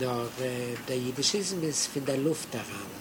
Doch äh, der Jüdischismus ist von der Luft heraus.